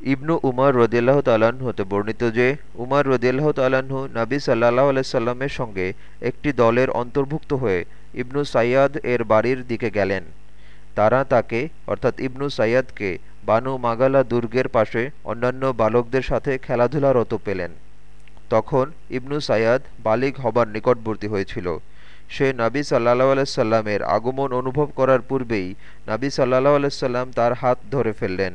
ইবনু উমর রদিয়াল্লাহ তাল্লাহ্ন হতে বর্ণিত যে, উমর রদিয়াল্লাহ তাল্লাহ্ন নাবী সাল্লাহ আলাইসাল্লামের সঙ্গে একটি দলের অন্তর্ভুক্ত হয়ে ইবনু সাইয়াদ এর বাড়ির দিকে গেলেন। তারা তাকে, অর্থাৎ ইবনু সাইয়াদকে বানু মাগালা দুর্গের পাশে অন্যান্য বালকদের সাথে খেলাধুলারত পেলেন। তখন ইবনু সাইয়াদ বালিগ হবার নিকটবর্তী হয়েছিল। সে নাবী সাল্লাহ আলাইসাল্লামের আগমন অনুভব করার পূর্বেই নাবী সাল্লাহ আলাইসাল্লাম তার হাত ধরে ফেললেন।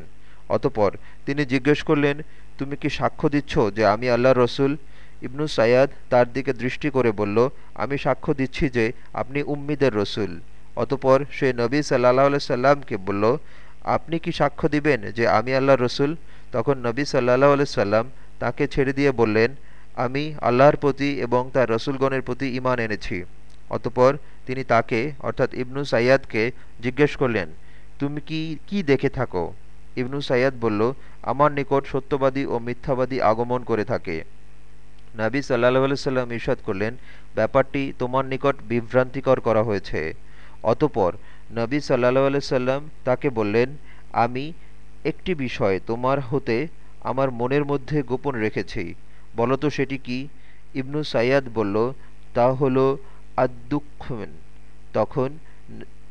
অতপর তিনি জিজ্ঞেস করলেন, তুমি কি সাক্ষ্য দিচ্ছ যে আমি আল্লাহ রসুল? ইবনু সাইয়াদ তার দিকে দৃষ্টি করে বলল, আমি সাক্ষ্য দিচ্ছি যে আপনি উম্মিদের রসুল। অতপর সে নবী সাল্লাহ সাল্লামকে বলল, আপনি কি সাক্ষ্য দিবেন যে আমি আল্লাহ রসুল? তখন নবী সাল্লাহ সাল্লাম তাকে ছেড়ে দিয়ে বললেন, আমি আল্লাহর প্রতি এবং তার রসুলগণের প্রতি ইমান এনেছি। অতপর তিনি তাকে, অর্থাৎ ইবনু সাইয়াদকে জিজ্ঞেস করলেন, তুমি কি কি দেখে থাকো? ইবনু সাইয়াদ বলল, আমার নিকট সত্যবাদী ও মিথ্যাবাদী আগমন করে থাকে। নাবী সাল্লাহ সাল্লাম ইরশাদ করলেন, ব্যাপারটি তোমার নিকট বিভ্রান্তিকর করা হয়েছে। অতপর নবী সাল্লাহ সাল্লাম তাকে বললেন, আমি একটি বিষয় তোমার হতে আমার মনের মধ্যে গোপন রেখেছি। বলতো সেটি কি? ইবনু সাইয়াদ বলল, তা হল আদুক্ষমেন তখন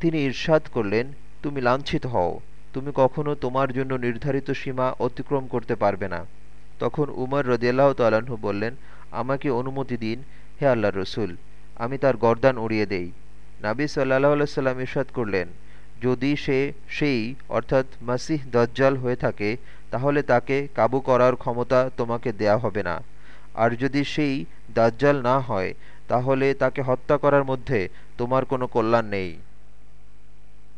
তিনি ইরশাদ করলেন, তুমি লাঞ্ছিত হও। তুমি কখনো তোমার জন্য নির্ধারিত সীমা অতিক্রম করতে পারবে না। তখন উমর রদিয়াল্লাহ তাল্লাহ্ন বললেন, আমাকে অনুমতি দিন, হে আল্লাহ রসুল। আমি তার গরদান উড়িয়ে দেই। নাবি সাল্লাহ সাল্লাম ইরশাদ করলেন, যদি সে সেই, অর্থাৎ মাসিহ দজ্জাল হয়ে থাকে, তাহলে তাকে কাবু করার ক্ষমতা তোমাকে দেয়া হবে না। আর যদি সেই দাজ্জাল না হয়, তাহলে তাকে হত্যা করার মধ্যে তোমার কোনো কল্যাণ নেই।